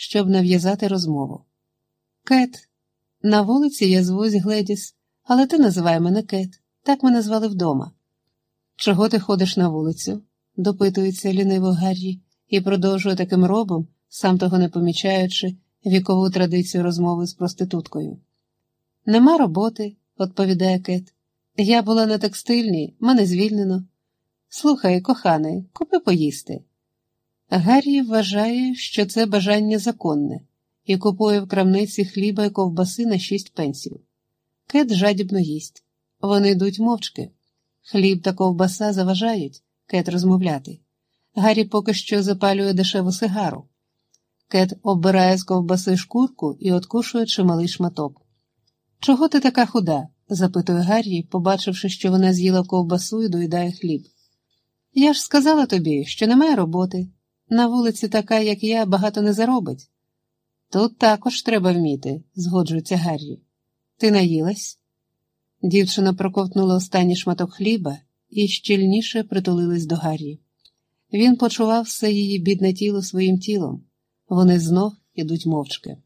щоб нав'язати розмову. Кет, на вулиці я звусь Гледіс, але ти називай мене Кет, так мене звали вдома. Чого ти ходиш на вулицю? допитується ліниво Гаррі і продовжує таким робом, сам того не помічаючи, вікову традицію розмови з проституткою. Нема роботи, відповідає Кет. Я була на текстильній, мене звільнено. Слухай, коханий, купи поїсти. Гаррі вважає, що це бажання законне, і купує в крамниці хліба і ковбаси на шість пенсів. Кет жадібно їсть. Вони йдуть мовчки. Хліб та ковбаса заважають Кет розмовляти. Гаррі поки що запалює дешеву сигару. Кет оббирає з ковбаси шкурку і откушує чималий шматок. Чого ти така худа? запитує Гаррі, побачивши, що вона з'їла ковбасу і доїдає хліб. Я ж сказала тобі, що немає роботи. На вулиці така, як я, багато не заробить. Тут також треба вміти, згоджується Гаррі. Ти наїлась? Дівчина проковтнула останній шматок хліба і щільніше притулилась до Гаррі. Він почував все її бідне тіло своїм тілом. Вони знов ідуть мовчки.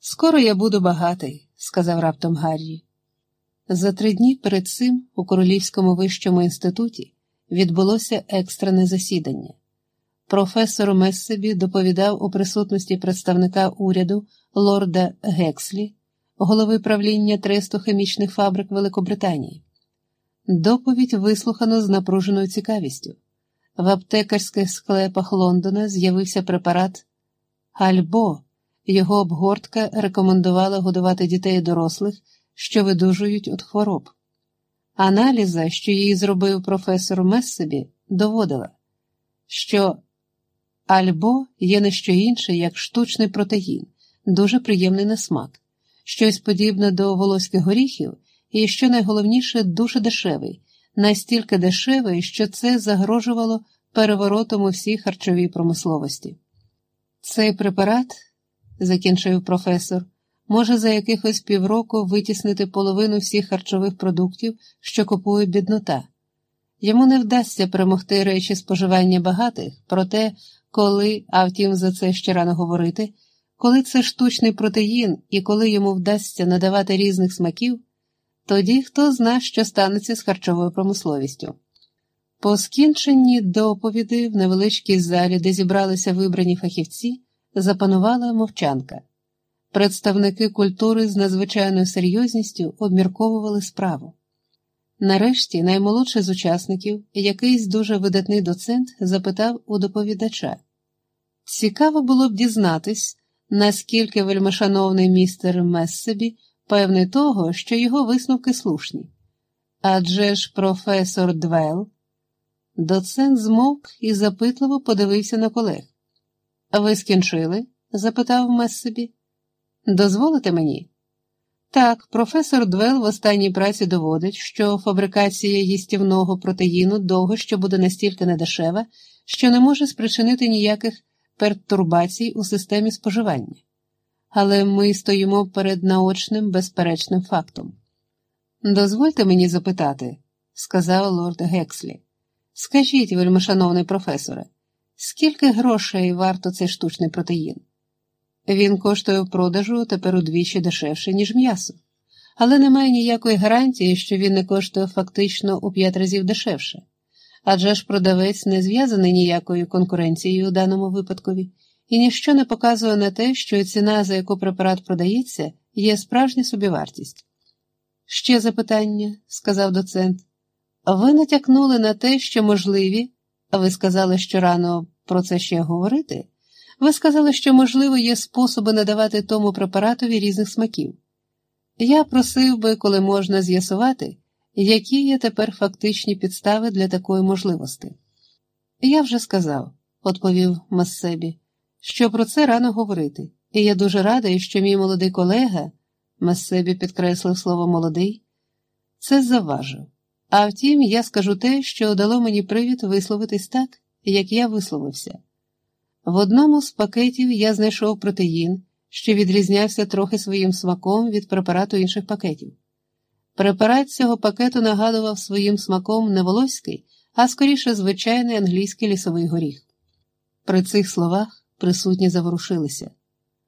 Скоро я буду багатий, сказав раптом Гаррі. За три дні перед цим у Королівському вищому інституті відбулося екстрене засідання. Професор Мессебі доповідав у присутності представника уряду лорда Гекслі, голови правління тресту хімічних фабрик Великобританії. Доповідь вислухано з напруженою цікавістю. В аптекарських склепах Лондона з'явився препарат Альбо. Його обгортка рекомендувала годувати дітей і дорослих, що видужують від хвороб. Аналіза, що її зробив професор Мессебі, доводила, що альбо є не що інше, як штучний протеїн, дуже приємний на смак, щось подібне до волоських горіхів, і, що найголовніше, дуже дешевий, настільки дешевий, що це загрожувало переворотом у всій харчовій промисловості. Цей препарат, закінчив професор, може за якихось півроку витіснити половину всіх харчових продуктів, що купує біднота. Йому не вдасться перемогти речі споживання багатих, проте, коли, а втім, за це ще рано говорити, коли це штучний протеїн і коли йому вдасться надавати різних смаків, тоді хто зна, що станеться з харчовою промисловістю. По скінченні доповіді в невеличкій залі, де зібралися вибрані фахівці, запанувала мовчанка. Представники культури з надзвичайною серйозністю обмірковували справу. Нарешті наймолодший з учасників, якийсь дуже видатний доцент, запитав у доповідача цікаво було б дізнатись, наскільки вельмишановний містер Мессебі певний того, що його висновки слушні. Адже ж професор Двел. Доцент змовк і запитливо подивився на колег. Ви скінчили? запитав Мессебі. Дозволите мені? Так, професор Двел в останній праці доводить, що фабрикація їстівного протеїну довго що буде настільки недешева, що не може спричинити ніяких пертурбацій у системі споживання. Але ми стоїмо перед наочним безперечним фактом. Дозвольте мені запитати, сказав лорд Гекслі. Скажіть, вельмишановний професоре, скільки грошей варто цей штучний протеїн? Він коштує в продажу тепер удвічі дешевше, ніж м'ясо, але немає ніякої гарантії, що він не коштує фактично у п'ять разів дешевше. Адже ж продавець не зв'язаний ніякою конкуренцією у даному випадкові, і ніщо не показує на те, що ціна, за яку препарат продається, є справжня собівартість. Ще запитання, сказав доцент. Ви натякнули на те, що можливі, а ви сказали, що рано про це ще говорити. Ви сказали, що, можливо, є способи надавати тому препаратові різних смаків. Я просив би, коли можна з'ясувати, які є тепер фактичні підстави для такої можливості. Я вже сказав, відповів Массебі, що про це рано говорити, і я дуже радий, що мій молодий колега, Массебі підкреслив слово молодий, це заважив. А втім, я скажу те, що дало мені привід висловитись так, як я висловився. В одному з пакетів я знайшов протеїн, що відрізнявся трохи своїм смаком від препарату інших пакетів. Препарат цього пакету нагадував своїм смаком не волоський, а скоріше звичайний англійський лісовий горіх. При цих словах присутні заворушилися.